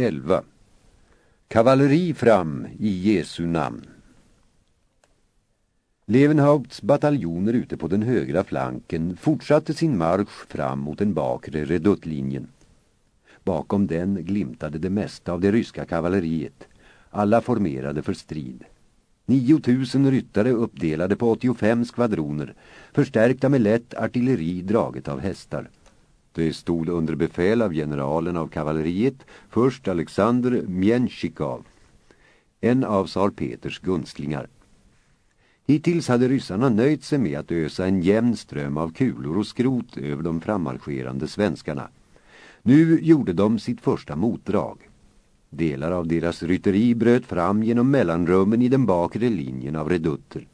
11. Kavalleri fram i Jesu namn. Levenhaupts bataljoner ute på den högra flanken fortsatte sin marsch fram mot den bakre reduttlinjen. Bakom den glimtade det mesta av det ryska kavalleriet, alla formerade för strid. 9000 ryttare uppdelade på 85 skvadroner, förstärkta med lätt artilleri draget av hästar. Det stod under befäl av generalen av kavalleriet, först Alexander Mjenchikov, en av tsar Peters gunstlingar. Hittills hade ryssarna nöjt sig med att ösa en jämn ström av kulor och skrot över de frammarscherande svenskarna. Nu gjorde de sitt första motdrag. Delar av deras rytteri bröt fram genom mellanrummen i den bakre linjen av redutter.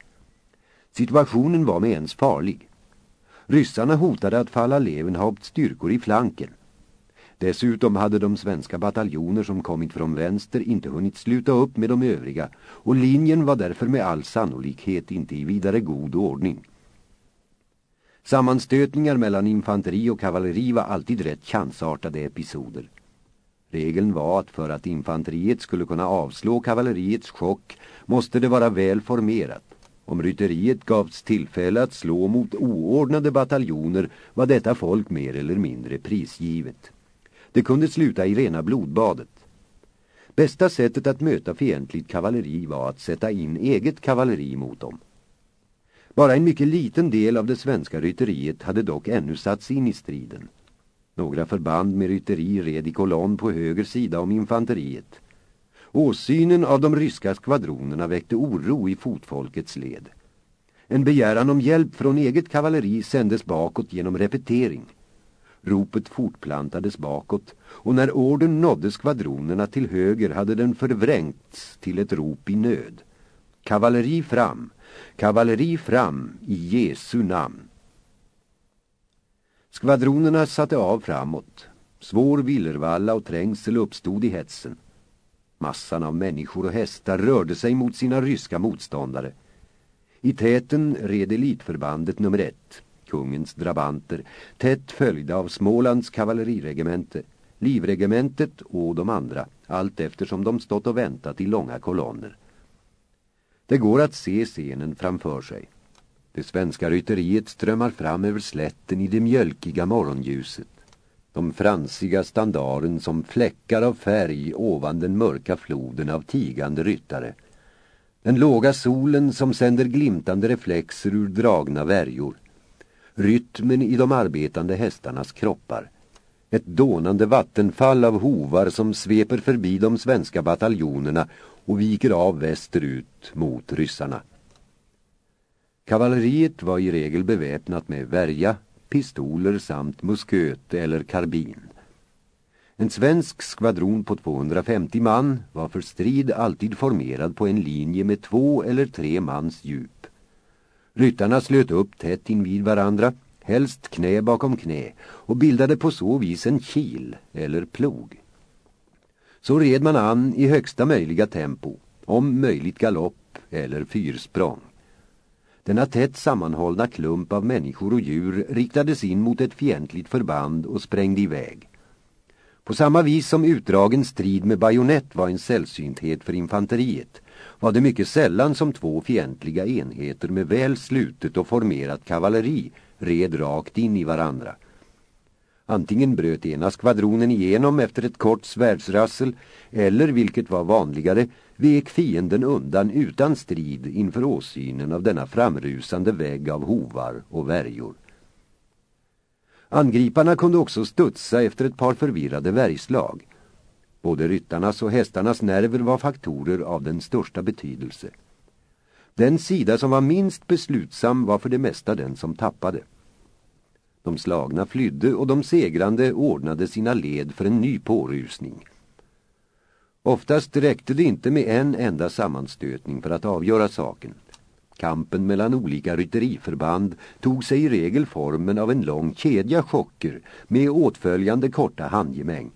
Situationen var med ens farlig. Ryssarna hotade att falla Levenhaupts styrkor i flanken. Dessutom hade de svenska bataljoner som kommit från vänster inte hunnit sluta upp med de övriga och linjen var därför med all sannolikhet inte i vidare god ordning. Sammanstötningar mellan infanteri och kavalleri var alltid rätt chansartade episoder. Regeln var att för att infanteriet skulle kunna avslå kavalleriets chock måste det vara väl formerat. Om rytteriet gavs tillfälle att slå mot oordnade bataljoner var detta folk mer eller mindre prisgivet. Det kunde sluta i rena blodbadet. Bästa sättet att möta fientligt kavalleri var att sätta in eget kavalleri mot dem. Bara en mycket liten del av det svenska rytteriet hade dock ännu satts in i striden. Några förband med rytteri red i kolonn på höger sida om infanteriet. Åsynen av de ryska skvadronerna väckte oro i fotfolkets led. En begäran om hjälp från eget kavalleri sändes bakåt genom repetering. Ropet fortplantades bakåt och när orden nådde skvadronerna till höger hade den förvrängts till ett rop i nöd. Kavalleri fram, kavalleri fram i Jesu namn. Skvadronerna satte av framåt. Svår villervalla och trängsel uppstod i hetsen. Massan av människor och hästar rörde sig mot sina ryska motståndare. I täten red elitförbandet nummer ett, kungens drabanter, tätt följda av Smålands kavalleriregemente, livregementet och de andra, allt eftersom de stått och väntat i långa kolonner. Det går att se scenen framför sig. Det svenska rytteriet strömmar fram över slätten i det mjölkiga morgonljuset. De fransiga standaren som fläckar av färg ovan den mörka floden av tigande ryttare. Den låga solen som sänder glimtande reflexer ur dragna värjor. Rytmen i de arbetande hästarnas kroppar. Ett dånande vattenfall av hovar som sveper förbi de svenska bataljonerna och viker av västerut mot ryssarna. Kavalleriet var i regel beväpnat med värja, pistoler samt musköt eller karbin. En svensk skvadron på 250 man var för strid alltid formerad på en linje med två eller tre mans djup. Ryttarna slöt upp tätt invid varandra, helst knä bakom knä och bildade på så vis en kil eller plog. Så red man an i högsta möjliga tempo, om möjligt galopp eller fyrsprång. Denna tätt sammanhållna klump av människor och djur riktades in mot ett fientligt förband och sprängde iväg. På samma vis som utdragen strid med bajonett var en sällsynthet för infanteriet var det mycket sällan som två fientliga enheter med väl slutet och formerat kavalleri red rakt in i varandra. Antingen bröt ena skvadronen igenom efter ett kort svärdsrassel eller, vilket var vanligare, vek fienden undan utan strid inför åsynen av denna framrusande vägg av hovar och värjor. Angriparna kunde också studsa efter ett par förvirrade värjslag. Både ryttarnas och hästarnas nerver var faktorer av den största betydelse. Den sida som var minst beslutsam var för det mesta den som tappade. De slagna flydde och de segrande ordnade sina led för en ny pårusning. Oftast räckte det inte med en enda sammanstötning för att avgöra saken. Kampen mellan olika rytteriförband tog sig i regel formen av en lång kedja chocker med åtföljande korta handgemäng.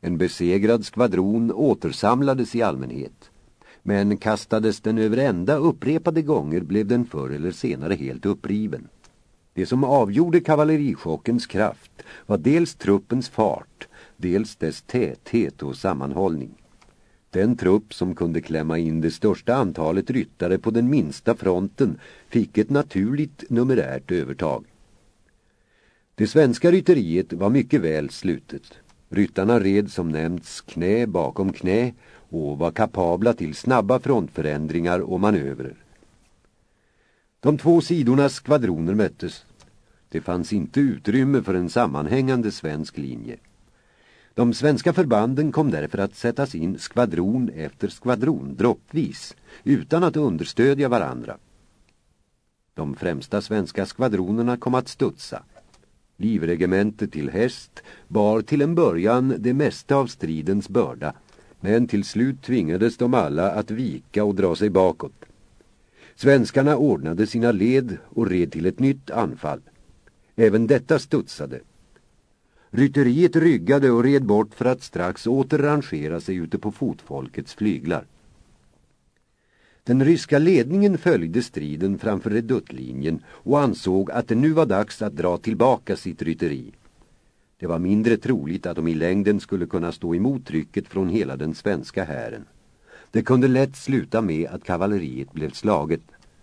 En besegrad skvadron återsamlades i allmänhet. Men kastades den över ända upprepade gånger blev den förr eller senare helt uppriven. Det som avgjorde kavallerichockens kraft var dels truppens fart, dels dess täthet och sammanhållning. Den trupp som kunde klämma in det största antalet ryttare på den minsta fronten fick ett naturligt numerärt övertag. Det svenska rytteriet var mycket väl slutet. Ryttarna red som nämnts knä bakom knä och var kapabla till snabba frontförändringar och manövrer. De två sidornas skvadroner möttes. Det fanns inte utrymme för en sammanhängande svensk linje. De svenska förbanden kom därför att sättas in skvadron efter skvadron droppvis utan att understödja varandra. De främsta svenska skvadronerna kom att studsa. Livregementet till häst bar till en början det mesta av stridens börda men till slut tvingades de alla att vika och dra sig bakåt. Svenskarna ordnade sina led och red till ett nytt anfall. Även detta studsade. Rytteriet ryggade och red bort för att strax åter rangera sig ute på fotfolkets flyglar. Den ryska ledningen följde striden framför reduttlinjen och ansåg att det nu var dags att dra tillbaka sitt rytteri. Det var mindre troligt att de i längden skulle kunna stå emot trycket från hela den svenska hären. Det kunde lätt sluta med att kavalleriet blev slaget.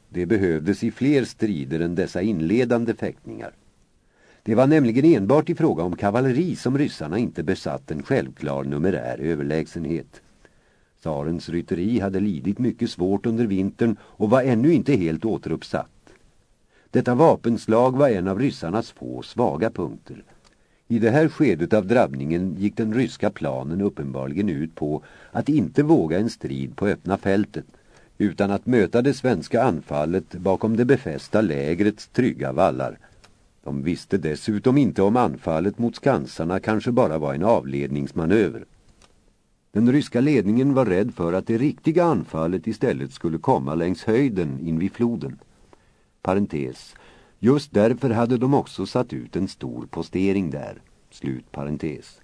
Det behövdes i fler strider än dessa inledande fäktningar. Det var nämligen enbart i fråga om kavalleri som ryssarna inte besatt en självklar numerär överlägsenhet. Tsarens rytteri hade lidit mycket svårt under vintern och var ännu inte helt återuppsatt. Detta vapenslag var en av ryssarnas få svaga punkter. I det här skedet av drabbningen gick den ryska planen uppenbarligen ut på att inte våga en strid på öppna fältet utan att möta det svenska anfallet bakom det befästa lägrets trygga vallar. De visste dessutom inte om anfallet mot skansarna kanske bara var en avledningsmanöver. Den ryska ledningen var rädd för att det riktiga anfallet istället skulle komma längs höjden invid floden. Parentes. Just därför hade de också satt ut en stor postering där. Slut parentes.